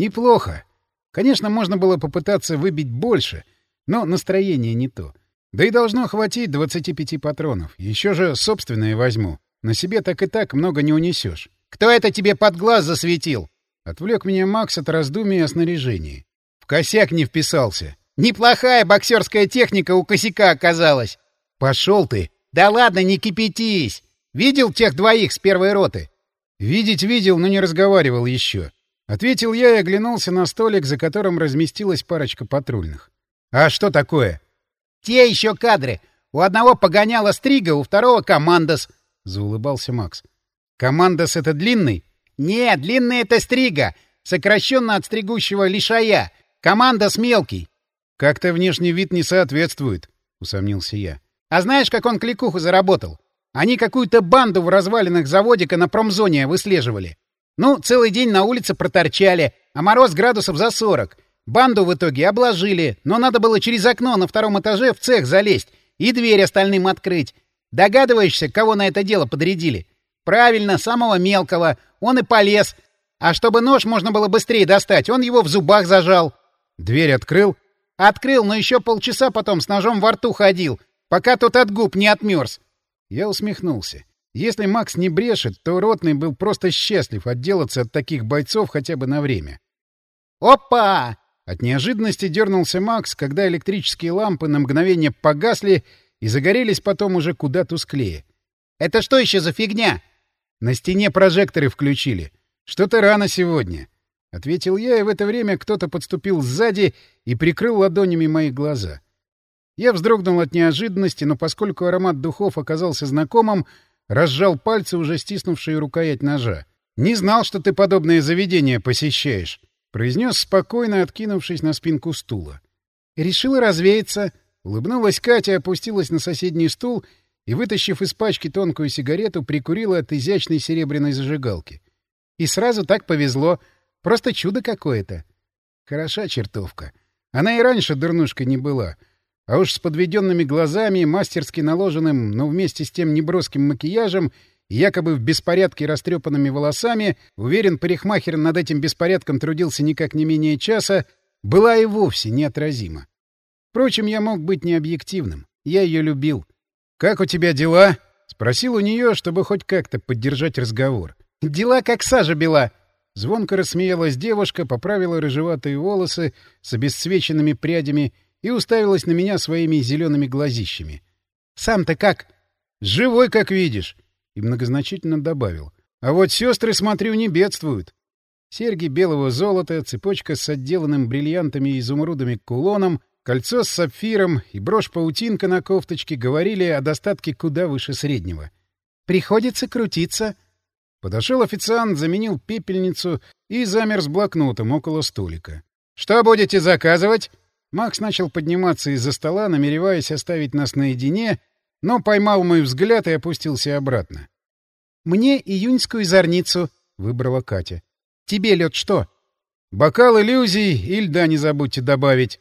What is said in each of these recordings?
Неплохо. Конечно, можно было попытаться выбить больше, но настроение не то. Да и должно хватить 25 патронов. Еще же собственные возьму. На себе так и так много не унесешь. «Кто это тебе под глаз засветил?» Отвлек меня Макс от раздумий о снаряжении. В косяк не вписался. «Неплохая боксерская техника у косяка оказалась!» «Пошел ты!» «Да ладно, не кипятись! Видел тех двоих с первой роты?» «Видеть видел, но не разговаривал еще». Ответил я и оглянулся на столик, за которым разместилась парочка патрульных. «А что такое?» «Те еще кадры. У одного погоняла Стрига, у второго — Командос», — заулыбался Макс. «Командос — это длинный?» «Нет, длинный — это Стрига, сокращенно от стригущего лишая. Командос мелкий». «Как-то внешний вид не соответствует», — усомнился я. «А знаешь, как он кликуху заработал? Они какую-то банду в развалинах заводика на промзоне выслеживали. Ну, целый день на улице проторчали, а мороз градусов за сорок. Банду в итоге обложили, но надо было через окно на втором этаже в цех залезть и дверь остальным открыть. Догадываешься, кого на это дело подрядили? Правильно, самого мелкого. Он и полез. А чтобы нож можно было быстрее достать, он его в зубах зажал. Дверь открыл? Открыл, но еще полчаса потом с ножом во рту ходил, пока тот от губ не отмерз. Я усмехнулся. Если Макс не брешет, то Ротный был просто счастлив отделаться от таких бойцов хотя бы на время. «Опа!» От неожиданности дернулся Макс, когда электрические лампы на мгновение погасли и загорелись потом уже куда тусклее. «Это что еще за фигня?» «На стене прожекторы включили. Что-то рано сегодня», — ответил я, и в это время кто-то подступил сзади и прикрыл ладонями мои глаза. Я вздрогнул от неожиданности, но поскольку аромат духов оказался знакомым, Разжал пальцы, уже стиснувшие рукоять ножа. «Не знал, что ты подобное заведение посещаешь», — произнес спокойно, откинувшись на спинку стула. «Решила развеяться». Улыбнулась Катя, опустилась на соседний стул и, вытащив из пачки тонкую сигарету, прикурила от изящной серебряной зажигалки. И сразу так повезло. Просто чудо какое-то. Хороша чертовка. Она и раньше дурнушкой не была — а уж с подведенными глазами, мастерски наложенным, но вместе с тем неброским макияжем якобы в беспорядке растрепанными волосами, уверен, парикмахер над этим беспорядком трудился никак не менее часа, была и вовсе неотразима. Впрочем, я мог быть необъективным. Я ее любил. «Как у тебя дела?» — спросил у нее, чтобы хоть как-то поддержать разговор. «Дела как сажа бела!» Звонко рассмеялась девушка, поправила рыжеватые волосы с обесцвеченными прядями — и уставилась на меня своими зелеными глазищами. «Сам-то как?» «Живой, как видишь!» И многозначительно добавил. «А вот сестры, смотрю, не бедствуют». Серьги белого золота, цепочка с отделанным бриллиантами и изумрудами кулоном, кольцо с сапфиром и брошь-паутинка на кофточке говорили о достатке куда выше среднего. «Приходится крутиться». Подошел официант, заменил пепельницу и замер с блокнотом около столика. «Что будете заказывать?» Макс начал подниматься из-за стола, намереваясь оставить нас наедине, но поймал мой взгляд и опустился обратно. «Мне июньскую зорницу», — выбрала Катя. «Тебе лед что?» «Бокал иллюзий и льда не забудьте добавить».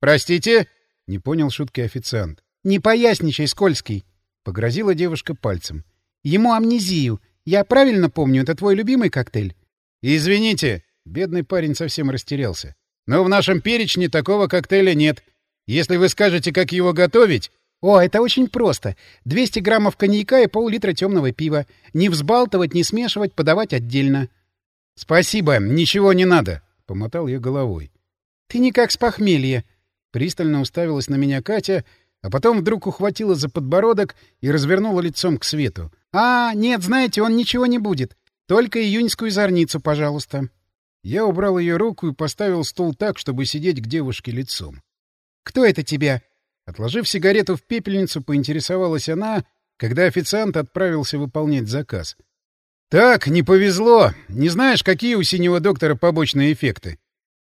«Простите?» — не понял шутки официант. «Не поясничай, Скользкий», — погрозила девушка пальцем. «Ему амнезию. Я правильно помню, это твой любимый коктейль?» «Извините», — бедный парень совсем растерялся. Но в нашем перечне такого коктейля нет. Если вы скажете, как его готовить... О, это очень просто. 200 граммов коньяка и пол-литра темного пива. Не взбалтывать, не смешивать, подавать отдельно. — Спасибо, ничего не надо, — помотал я головой. — Ты никак с похмелья. Пристально уставилась на меня Катя, а потом вдруг ухватила за подбородок и развернула лицом к свету. — А, нет, знаете, он ничего не будет. Только июньскую зорницу, пожалуйста. Я убрал ее руку и поставил стул так, чтобы сидеть к девушке лицом. «Кто это тебя?» Отложив сигарету в пепельницу, поинтересовалась она, когда официант отправился выполнять заказ. «Так, не повезло. Не знаешь, какие у синего доктора побочные эффекты?»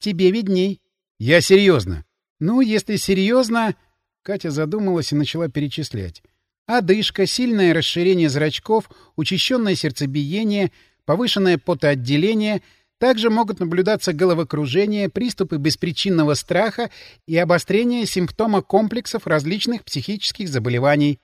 «Тебе видней». «Я серьезно». «Ну, если серьезно...» Катя задумалась и начала перечислять. «Одышка, сильное расширение зрачков, учащенное сердцебиение, повышенное потоотделение — также могут наблюдаться головокружение, приступы беспричинного страха и обострение симптома комплексов различных психических заболеваний.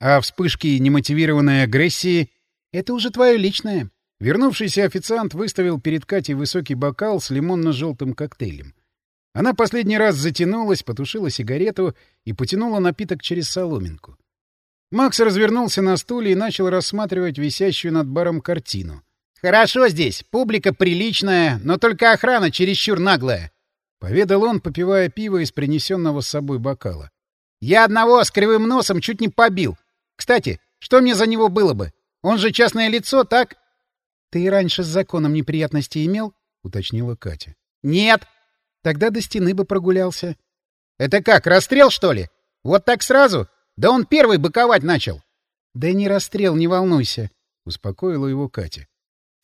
А вспышки немотивированной агрессии — это уже твое личное. Вернувшийся официант выставил перед Катей высокий бокал с лимонно-желтым коктейлем. Она последний раз затянулась, потушила сигарету и потянула напиток через соломинку. Макс развернулся на стуле и начал рассматривать висящую над баром картину. «Хорошо здесь, публика приличная, но только охрана чересчур наглая», — поведал он, попивая пиво из принесенного с собой бокала. «Я одного с кривым носом чуть не побил. Кстати, что мне за него было бы? Он же частное лицо, так?» «Ты и раньше с законом неприятности имел?» — уточнила Катя. «Нет». «Тогда до стены бы прогулялся». «Это как, расстрел, что ли? Вот так сразу? Да он первый быковать начал!» «Да не расстрел, не волнуйся», — успокоила его Катя.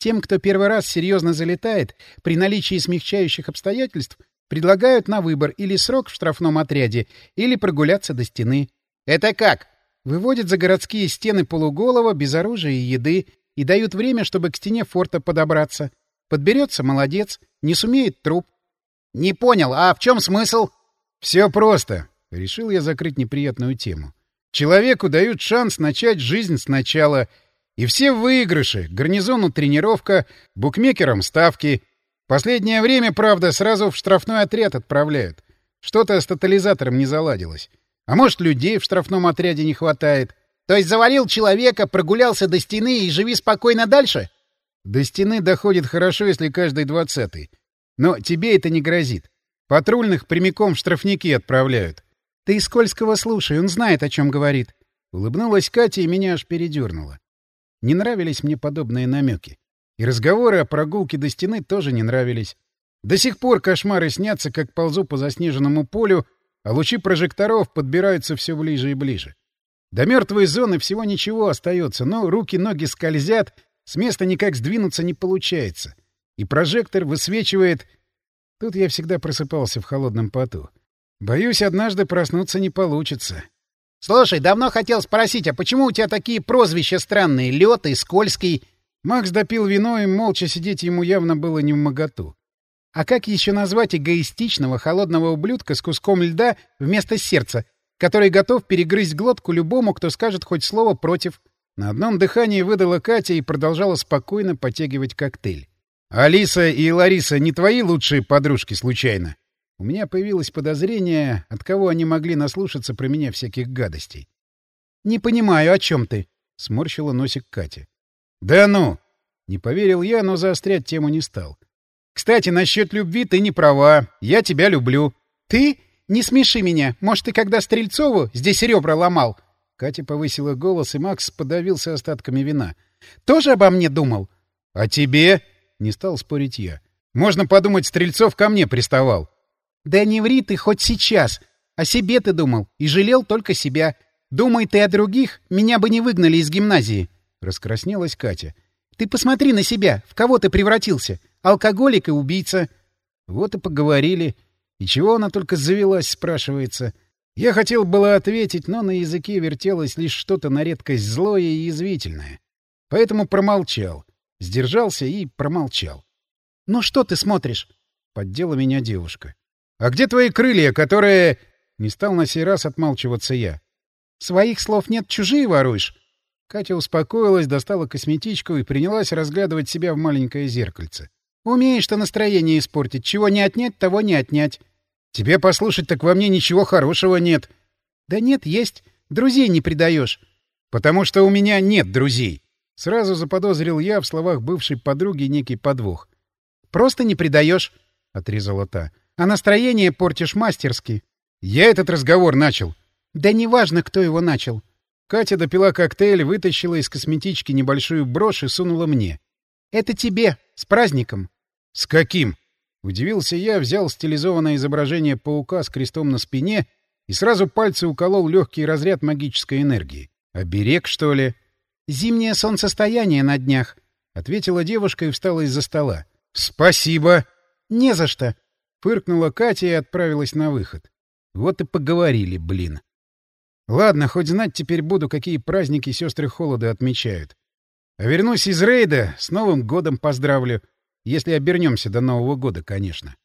«Тем, кто первый раз серьезно залетает, при наличии смягчающих обстоятельств, предлагают на выбор или срок в штрафном отряде, или прогуляться до стены». «Это как?» Выводят за городские стены полуголова, без оружия и еды, и дают время, чтобы к стене форта подобраться. Подберется — молодец, не сумеет — труп. — Не понял, а в чем смысл? — Все просто. Решил я закрыть неприятную тему. Человеку дают шанс начать жизнь сначала. И все в выигрыше. Гарнизону тренировка, букмекерам ставки. Последнее время, правда, сразу в штрафной отряд отправляют. Что-то с тотализатором не заладилось. А может, людей в штрафном отряде не хватает. То есть завалил человека, прогулялся до стены и живи спокойно дальше? До стены доходит хорошо, если каждый двадцатый. Но тебе это не грозит. Патрульных прямиком в штрафники отправляют. Ты Скользкого слушай, он знает, о чем говорит. Улыбнулась Катя и меня аж передернула. Не нравились мне подобные намеки. И разговоры о прогулке до стены тоже не нравились. До сих пор кошмары снятся, как ползу по заснеженному полю, а лучи прожекторов подбираются все ближе и ближе. До мертвой зоны всего ничего остается, но руки-ноги скользят, с места никак сдвинуться не получается. И прожектор высвечивает... Тут я всегда просыпался в холодном поту. Боюсь, однажды проснуться не получится. — Слушай, давно хотел спросить, а почему у тебя такие прозвища странные? Лёд и Скользкий? Макс допил вино, и молча сидеть ему явно было не в моготу. А как еще назвать эгоистичного, холодного ублюдка с куском льда вместо сердца, который готов перегрызть глотку любому, кто скажет хоть слово против. На одном дыхании выдала Катя и продолжала спокойно потягивать коктейль. «Алиса и Лариса не твои лучшие подружки, случайно?» У меня появилось подозрение, от кого они могли наслушаться про меня всяких гадостей. «Не понимаю, о чем ты?» — сморщила носик Катя. «Да ну!» — не поверил я, но заострять тему не стал. «Кстати, насчет любви ты не права. Я тебя люблю». «Ты? Не смеши меня. Может, ты когда Стрельцову здесь ребра ломал?» Катя повысила голос, и Макс подавился остатками вина. «Тоже обо мне думал?» «А тебе?» — не стал спорить я. «Можно подумать, Стрельцов ко мне приставал». «Да не ври ты хоть сейчас. О себе ты думал и жалел только себя. Думай ты о других, меня бы не выгнали из гимназии». Раскраснелась Катя. «Ты посмотри на себя. В кого ты превратился? Алкоголик и убийца». Вот и поговорили. И чего она только завелась, спрашивается. Я хотел было ответить, но на языке вертелось лишь что-то на редкость злое и язвительное. Поэтому промолчал. Сдержался и промолчал. — Ну что ты смотришь? — поддела меня девушка. — А где твои крылья, которые... Не стал на сей раз отмалчиваться я. — Своих слов нет, чужие воруешь? Катя успокоилась, достала косметичку и принялась разглядывать себя в маленькое зеркальце. — Умеешь ты настроение испортить. Чего не отнять, того не отнять. Тебе послушать, так во мне ничего хорошего нет. Да нет, есть. Друзей не предаешь. Потому что у меня нет друзей. Сразу заподозрил я в словах бывшей подруги некий подвох. Просто не предаешь, отрезала та. А настроение портишь мастерски. Я этот разговор начал. Да неважно, кто его начал. Катя допила коктейль, вытащила из косметички небольшую брошь и сунула мне. Это тебе, с праздником. С каким? Удивился я, взял стилизованное изображение паука с крестом на спине и сразу пальцы уколол легкий разряд магической энергии. «Оберег, что ли?» «Зимнее солнцестояние на днях», — ответила девушка и встала из-за стола. «Спасибо!» «Не за что!» — фыркнула Катя и отправилась на выход. Вот и поговорили, блин. Ладно, хоть знать теперь буду, какие праздники сестры Холода отмечают. А вернусь из рейда, с Новым годом поздравлю — если обернемся до Нового года, конечно.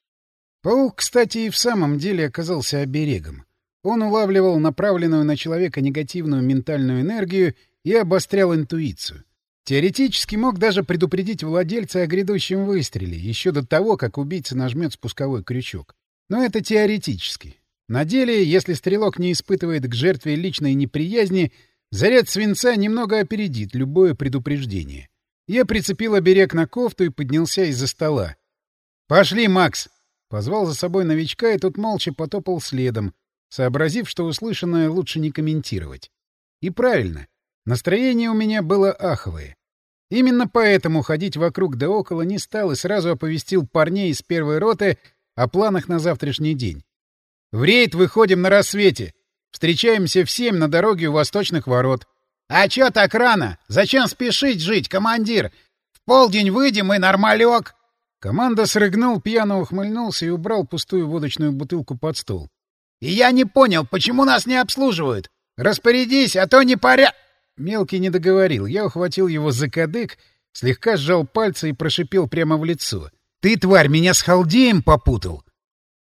Паук, кстати, и в самом деле оказался оберегом. Он улавливал направленную на человека негативную ментальную энергию и обострял интуицию. Теоретически мог даже предупредить владельца о грядущем выстреле, еще до того, как убийца нажмет спусковой крючок. Но это теоретически. На деле, если стрелок не испытывает к жертве личной неприязни, заряд свинца немного опередит любое предупреждение. Я прицепил оберег на кофту и поднялся из-за стола. «Пошли, Макс!» Позвал за собой новичка, и тот молча потопал следом, сообразив, что услышанное лучше не комментировать. И правильно. Настроение у меня было аховое. Именно поэтому ходить вокруг да около не стал и сразу оповестил парней из первой роты о планах на завтрашний день. В рейд выходим на рассвете. Встречаемся в семь на дороге у восточных ворот. — А чё так рано? Зачем спешить жить, командир? В полдень выйдем и нормалек. Команда срыгнул, пьяно ухмыльнулся и убрал пустую водочную бутылку под стол. — И я не понял, почему нас не обслуживают? Распорядись, а то не паря... Мелкий не договорил. Я ухватил его за кадык, слегка сжал пальцы и прошипел прямо в лицо. — Ты, тварь, меня с халдеем попутал!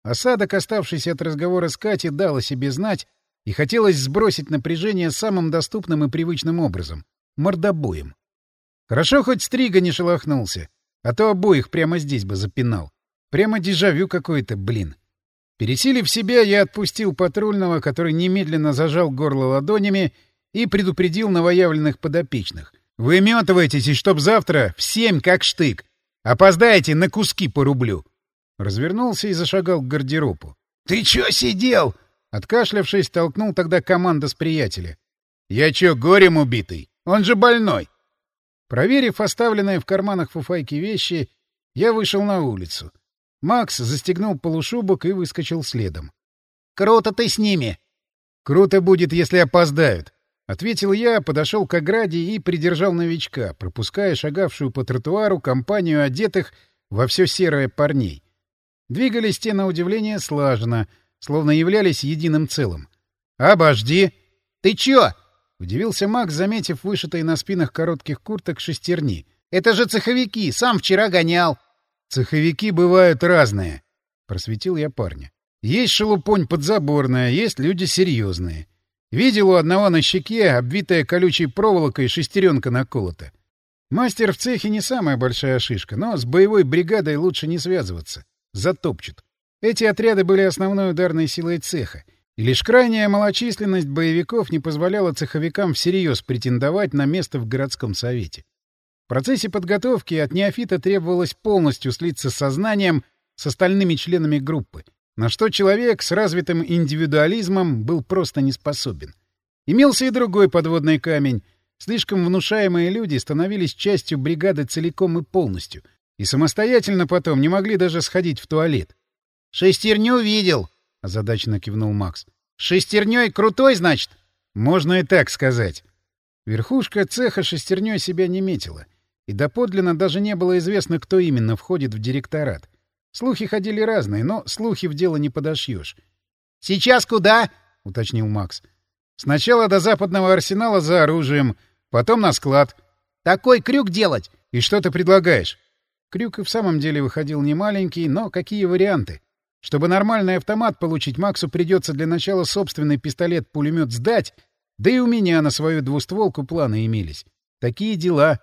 Осадок, оставшийся от разговора с Катей, дал о себе знать, и хотелось сбросить напряжение самым доступным и привычным образом — мордобоем. Хорошо хоть Стрига не шелохнулся, а то обоих прямо здесь бы запинал. Прямо дежавю какое-то, блин. Пересилив себя, я отпустил патрульного, который немедленно зажал горло ладонями и предупредил новоявленных подопечных. «Выметывайтесь, и чтоб завтра в семь как штык. Опоздаете, на куски по рублю». Развернулся и зашагал к гардеробу. «Ты чё сидел?» Откашлявшись, толкнул тогда команда с приятеля. «Я чё, горем убитый? Он же больной!» Проверив оставленные в карманах фуфайки вещи, я вышел на улицу. Макс застегнул полушубок и выскочил следом. «Круто ты с ними!» «Круто будет, если опоздают!» — ответил я, подошел к ограде и придержал новичка, пропуская шагавшую по тротуару компанию одетых во все серое парней. Двигались те, на удивление, слаженно, словно являлись единым целым. «Обожди!» «Ты чё?» — удивился Макс, заметив вышитые на спинах коротких курток шестерни. «Это же цеховики! Сам вчера гонял!» «Цеховики бывают разные», — просветил я парня. «Есть шелупонь подзаборная, есть люди серьезные. Видел у одного на щеке, обвитая колючей проволокой, шестеренка наколота. Мастер в цехе не самая большая шишка, но с боевой бригадой лучше не связываться. Затопчут. Эти отряды были основной ударной силой цеха, и лишь крайняя малочисленность боевиков не позволяла цеховикам всерьез претендовать на место в городском совете. В процессе подготовки от неофита требовалось полностью слиться сознанием с остальными членами группы, на что человек с развитым индивидуализмом был просто не способен. Имелся и другой подводный камень. Слишком внушаемые люди становились частью бригады целиком и полностью, и самостоятельно потом не могли даже сходить в туалет. — Шестерню видел, — озадаченно кивнул Макс. — Шестерней крутой, значит? — Можно и так сказать. Верхушка цеха шестерней себя не метила — и доподлинно даже не было известно, кто именно входит в директорат. Слухи ходили разные, но слухи в дело не подошьешь. — Сейчас куда? — уточнил Макс. — Сначала до западного арсенала за оружием, потом на склад. — Такой крюк делать? — И что ты предлагаешь? Крюк и в самом деле выходил не маленький, но какие варианты? Чтобы нормальный автомат получить, Максу придется для начала собственный пистолет-пулемет сдать, да и у меня на свою двустволку планы имелись. Такие дела.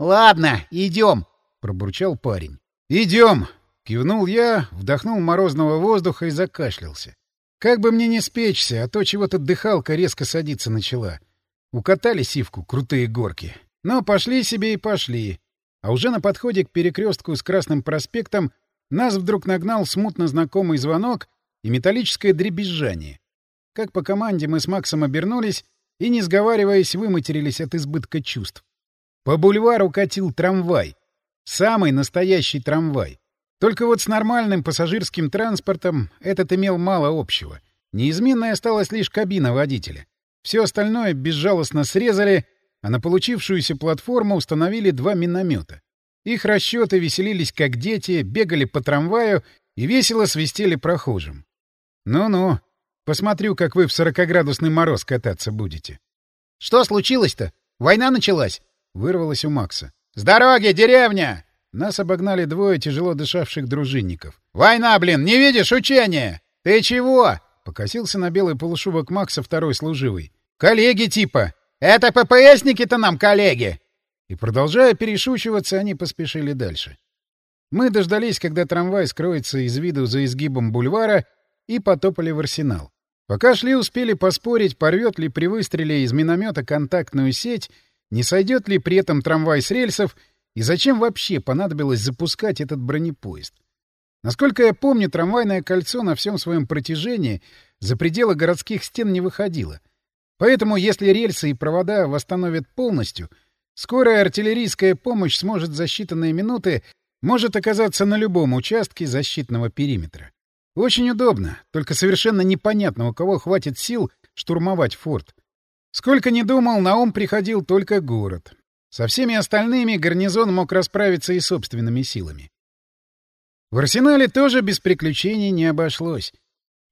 «Ладно, идем», — пробурчал парень. «Идем!» — кивнул я, вдохнул морозного воздуха и закашлялся. Как бы мне не спечься, а то чего-то дыхалка резко садиться начала. Укатали сивку крутые горки. Но пошли себе и пошли. А уже на подходе к перекрестку с Красным проспектом нас вдруг нагнал смутно знакомый звонок и металлическое дребезжание. Как по команде мы с Максом обернулись и, не сговариваясь, выматерились от избытка чувств. По бульвару катил трамвай. Самый настоящий трамвай. Только вот с нормальным пассажирским транспортом этот имел мало общего. Неизменной осталась лишь кабина водителя. Все остальное безжалостно срезали, а на получившуюся платформу установили два миномета. Их расчеты веселились как дети, бегали по трамваю и весело свистели прохожим. «Ну-ну, посмотрю, как вы в сорокоградусный мороз кататься будете». «Что случилось-то? Война началась?» — вырвалось у Макса. «С дороги, деревня!» Нас обогнали двое тяжело дышавших дружинников. «Война, блин, не видишь учения? Ты чего?» — покосился на белый полушубок Макса второй служивый. «Коллеги типа!» «Это ППСники-то нам коллеги!» И, продолжая перешучиваться, они поспешили дальше. Мы дождались, когда трамвай скроется из виду за изгибом бульвара, и потопали в арсенал. Пока шли, успели поспорить, порвет ли при выстреле из миномета контактную сеть, не сойдет ли при этом трамвай с рельсов, и зачем вообще понадобилось запускать этот бронепоезд. Насколько я помню, трамвайное кольцо на всем своем протяжении за пределы городских стен не выходило. Поэтому, если рельсы и провода восстановят полностью, скорая артиллерийская помощь сможет за считанные минуты может оказаться на любом участке защитного периметра. Очень удобно, только совершенно непонятно, у кого хватит сил штурмовать форт. Сколько ни думал, на ум приходил только город. Со всеми остальными гарнизон мог расправиться и собственными силами. В арсенале тоже без приключений не обошлось.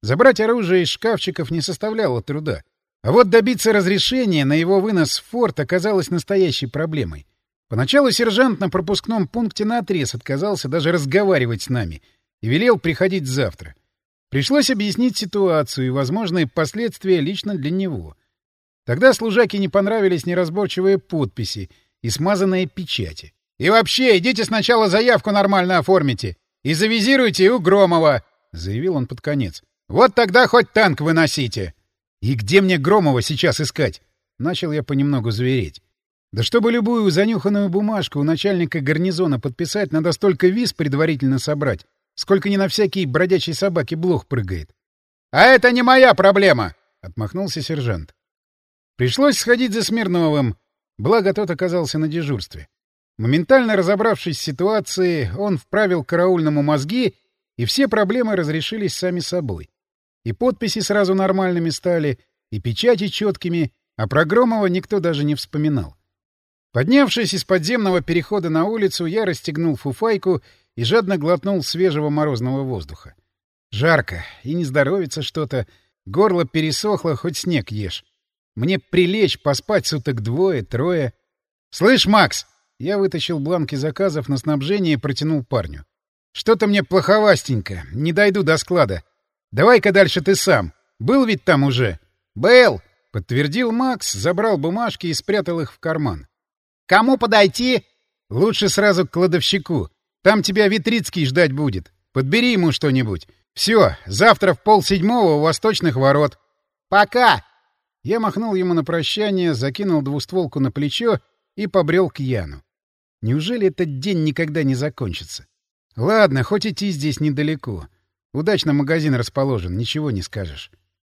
Забрать оружие из шкафчиков не составляло труда. А вот добиться разрешения на его вынос в форт оказалось настоящей проблемой. Поначалу сержант на пропускном пункте наотрез отказался даже разговаривать с нами и велел приходить завтра. Пришлось объяснить ситуацию и возможные последствия лично для него. Тогда служаке не понравились неразборчивые подписи и смазанные печати. «И вообще, идите сначала заявку нормально оформите и завизируйте у Громова», — заявил он под конец. «Вот тогда хоть танк выносите». «И где мне Громова сейчас искать?» Начал я понемногу звереть. Да чтобы любую занюханную бумажку у начальника гарнизона подписать, надо столько виз предварительно собрать, сколько не на всякие бродячие собаки блох прыгает. — А это не моя проблема! — отмахнулся сержант. Пришлось сходить за Смирновым, благо тот оказался на дежурстве. Моментально разобравшись с ситуацией, он вправил караульному мозги, и все проблемы разрешились сами собой. И подписи сразу нормальными стали, и печати четкими, а про Громова никто даже не вспоминал. Поднявшись из подземного перехода на улицу, я расстегнул фуфайку и жадно глотнул свежего морозного воздуха. Жарко, и не здоровится что-то. Горло пересохло, хоть снег ешь. Мне прилечь, поспать суток двое, трое. «Слышь, Макс!» Я вытащил бланки заказов на снабжение и протянул парню. «Что-то мне плоховастенько. Не дойду до склада. Давай-ка дальше ты сам. Был ведь там уже?» «Был!» — подтвердил Макс, забрал бумажки и спрятал их в карман. Кому подойти? Лучше сразу к кладовщику. Там тебя Витрицкий ждать будет. Подбери ему что-нибудь. Все, завтра в полседьмого у восточных ворот. Пока! Я махнул ему на прощание, закинул двустволку на плечо и побрел к Яну. Неужели этот день никогда не закончится? Ладно, хоть идти здесь недалеко. Удачно магазин расположен, ничего не скажешь.